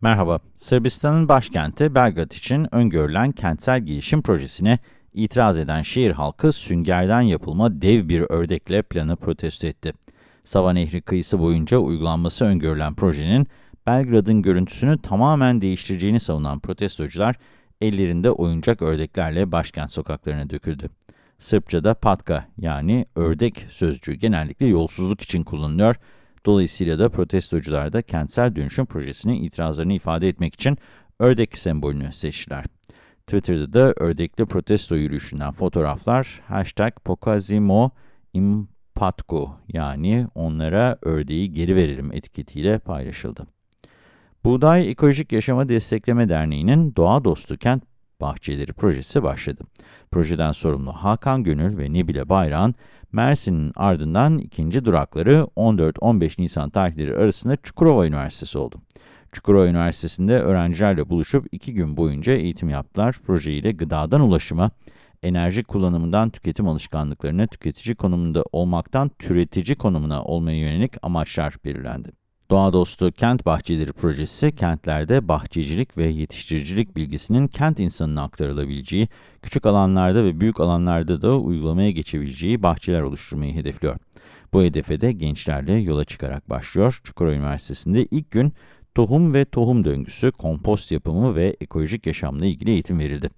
Merhaba, Sırbistan'ın başkenti Belgrad için öngörülen kentsel gelişim projesine itiraz eden şehir halkı süngerden yapılma dev bir ördekle planı protesto etti. Sava Nehri kıyısı boyunca uygulanması öngörülen projenin Belgrad'ın görüntüsünü tamamen değiştireceğini savunan protestocular, ellerinde oyuncak ördeklerle başkent sokaklarına döküldü. Sırpçada patka yani ördek sözcüğü genellikle yolsuzluk için kullanılıyor Dolayısıyla da protestocular da kentsel dönüşüm projesine itirazlarını ifade etmek için ördek sembolünü seçtiler. Twitter'da da ördekli protesto yürüyüşünden fotoğraflar hashtag Pokazimo Impatku yani onlara ördeği geri verelim etiketiyle paylaşıldı. Buğday Ekolojik Yaşama Destekleme Derneği'nin Doğa Dostu Kent Bahçeleri projesi başladı. Projeden sorumlu Hakan Gönül ve Nebile Bayrak'ın Mersin'in ardından ikinci durakları 14-15 Nisan tarihleri arasında Çukurova Üniversitesi oldu. Çukurova Üniversitesi'nde öğrencilerle buluşup iki gün boyunca eğitim yaptılar. Projeyle gıdadan ulaşıma, enerji kullanımından tüketim alışkanlıklarına, tüketici konumunda olmaktan türetici konumuna olmaya yönelik amaçlar belirlendi. Doğa Dostu Kent Bahçeleri Projesi, kentlerde bahçecilik ve yetiştiricilik bilgisinin kent insanına aktarılabileceği, küçük alanlarda ve büyük alanlarda da uygulamaya geçebileceği bahçeler oluşturmayı hedefliyor. Bu hedefe de gençlerle yola çıkarak başlıyor. Çukurova Üniversitesi'nde ilk gün tohum ve tohum döngüsü, kompost yapımı ve ekolojik yaşamla ilgili eğitim verildi.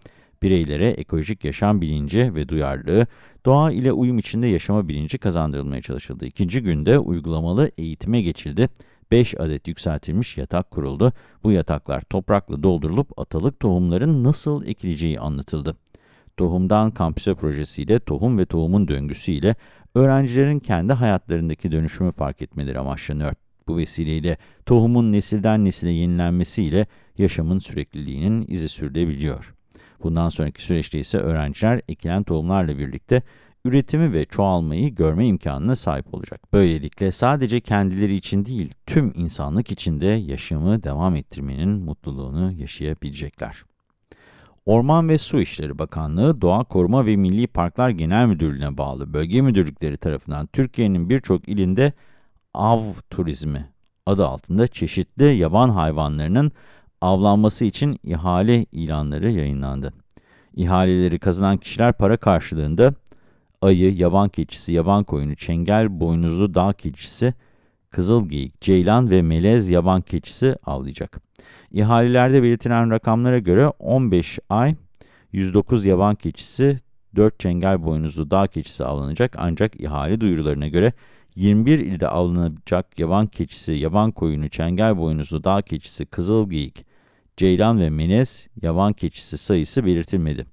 Bireylere ekolojik yaşam bilinci ve duyarlılığı, doğa ile uyum içinde yaşama bilinci kazandırılmaya çalışıldı. İkinci günde uygulamalı eğitime geçildi 5 adet yükseltilmiş yatak kuruldu. Bu yataklar toprakla doldurulup atalık tohumların nasıl ekileceği anlatıldı. Tohumdan Kampüse projesiyle tohum ve tohumun döngüsüyle öğrencilerin kendi hayatlarındaki dönüşümü fark etmeleri amaçlanıyor. Bu vesileyle tohumun nesilden nesile yenilenmesiyle yaşamın sürekliliğinin izi sürülebiliyor. Bundan sonraki süreçte ise öğrenciler ekilen tohumlarla birlikte üretimi ve çoğalmayı görme imkanına sahip olacak. Böylelikle sadece kendileri için değil, tüm insanlık için de yaşamı devam ettirmenin mutluluğunu yaşayabilecekler. Orman ve Su İşleri Bakanlığı, Doğa Koruma ve Milli Parklar Genel Müdürlüğü'ne bağlı bölge müdürlükleri tarafından Türkiye'nin birçok ilinde av turizmi adı altında çeşitli yaban hayvanlarının avlanması için ihale ilanları yayınlandı. İhaleleri kazanan kişiler para karşılığında ayı, yaban keçisi, yaban koyunu, çengel boynuzlu dağ keçisi, kızılgeyik, ceylan ve melez yaban keçisi avlayacak. İhalelerde belirtilen rakamlara göre 15 ay 109 yaban keçisi, 4 çengel boynuzlu dağ keçisi avlanacak ancak ihale duyurularına göre 21 ilde avlanacak yaban keçisi, yaban koyunu, çengel boynuzlu dağ keçisi, kızılgeyik, ceylan ve melez yaban keçisi sayısı belirtilmedi.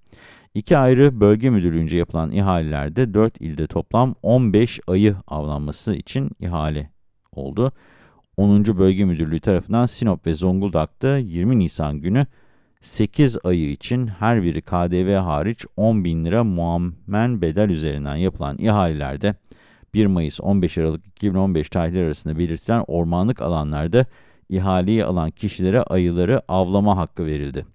İki ayrı bölge müdürlüğünce yapılan ihalelerde 4 ilde toplam 15 ayı avlanması için ihale oldu. 10. Bölge Müdürlüğü tarafından Sinop ve Zonguldak'ta 20 Nisan günü 8 ayı için her biri KDV hariç 10 bin lira muammen bedel üzerinden yapılan ihalelerde 1 Mayıs 15 Aralık 2015 tarihleri arasında belirtilen ormanlık alanlarda ihaleyi alan kişilere ayıları avlama hakkı verildi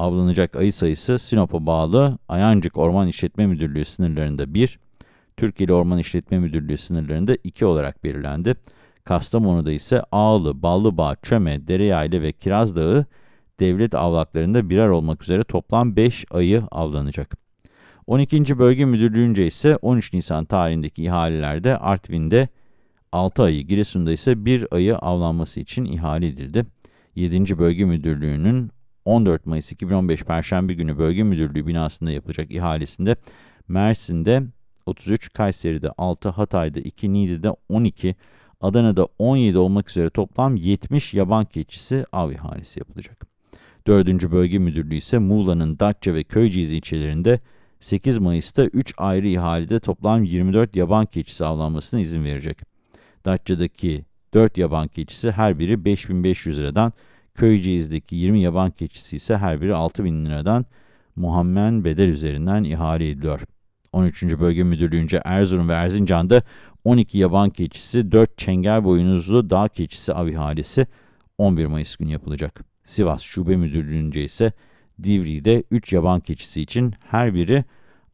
avlanacak ayı sayısı Sinop'a bağlı Ayancık Orman İşletme Müdürlüğü sınırlarında 1, Türkiye Orman İşletme Müdürlüğü sınırlarında 2 olarak belirlendi. Kastamonu'da ise Ağlı, Ballıbağ, Çöme, Dereyaylı ve Kiraz Dağı devlet avlaklarında birer olmak üzere toplam 5 ayı avlanacak. 12. Bölge Müdürlüğü'nce ise 13 Nisan tarihindeki ihalelerde Artvin'de 6 ayı, Giresun'da ise 1 ayı avlanması için ihale edildi. 7. Bölge Müdürlüğü'nün 14 Mayıs 2015 Perşembe günü Bölge Müdürlüğü binasında yapılacak ihalesinde Mersin'de 33, Kayseri'de 6, Hatay'da 2, Niğde'de 12, Adana'da 17 olmak üzere toplam 70 yaban keçisi av ihalesi yapılacak. 4. Bölge Müdürlüğü ise Muğla'nın Datça ve Köyceğiz ilçelerinde 8 Mayıs'ta 3 ayrı ihalede toplam 24 yaban keçisi avlanmasına izin verecek. Datça'daki 4 yaban keçisi her biri 5500 liradan, Köyceğiz'deki 20 yaban keçisi ise her biri 6 bin liradan muhammen bedel üzerinden ihale ediliyor. 13. Bölge Müdürlüğü'nce Erzurum ve Erzincan'da 12 yaban keçisi, 4 çengel boynuzlu dağ keçisi av ihalesi 11 Mayıs günü yapılacak. Sivas Şube Müdürlüğü'nce ise Divri'de 3 yaban keçisi için her biri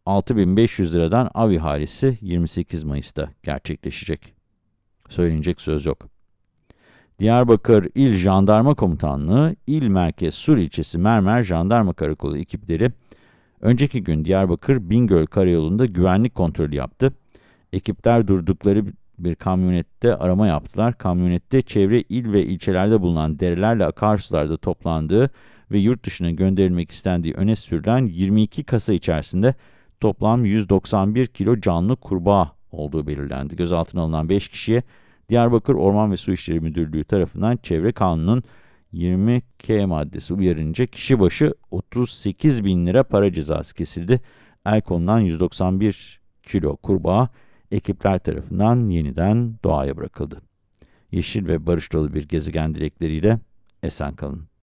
6500 liradan av ihalesi 28 Mayıs'ta gerçekleşecek. Söylenecek söz yok. Diyarbakır İl Jandarma Komutanlığı, İl Merkez Sur ilçesi Mermer Jandarma Karakolu ekipleri, önceki gün Diyarbakır Bingöl Karayolu'nda güvenlik kontrolü yaptı. Ekipler durdukları bir kamyonette arama yaptılar. Kamyonette çevre il ve ilçelerde bulunan derelerle akarsularda toplandığı ve yurt dışına gönderilmek istendiği öne sürülen 22 kasa içerisinde toplam 191 kilo canlı kurbağa olduğu belirlendi. Gözaltına alınan 5 kişiye Diyarbakır Orman ve Su İşleri Müdürlüğü tarafından Çevre Kanunu'nun 20K maddesi uyarınca kişi başı 38 bin lira para cezası kesildi. El konulan 191 kilo kurbağa ekipler tarafından yeniden doğaya bırakıldı. Yeşil ve barış dolu bir gezegen dilekleriyle esen kalın.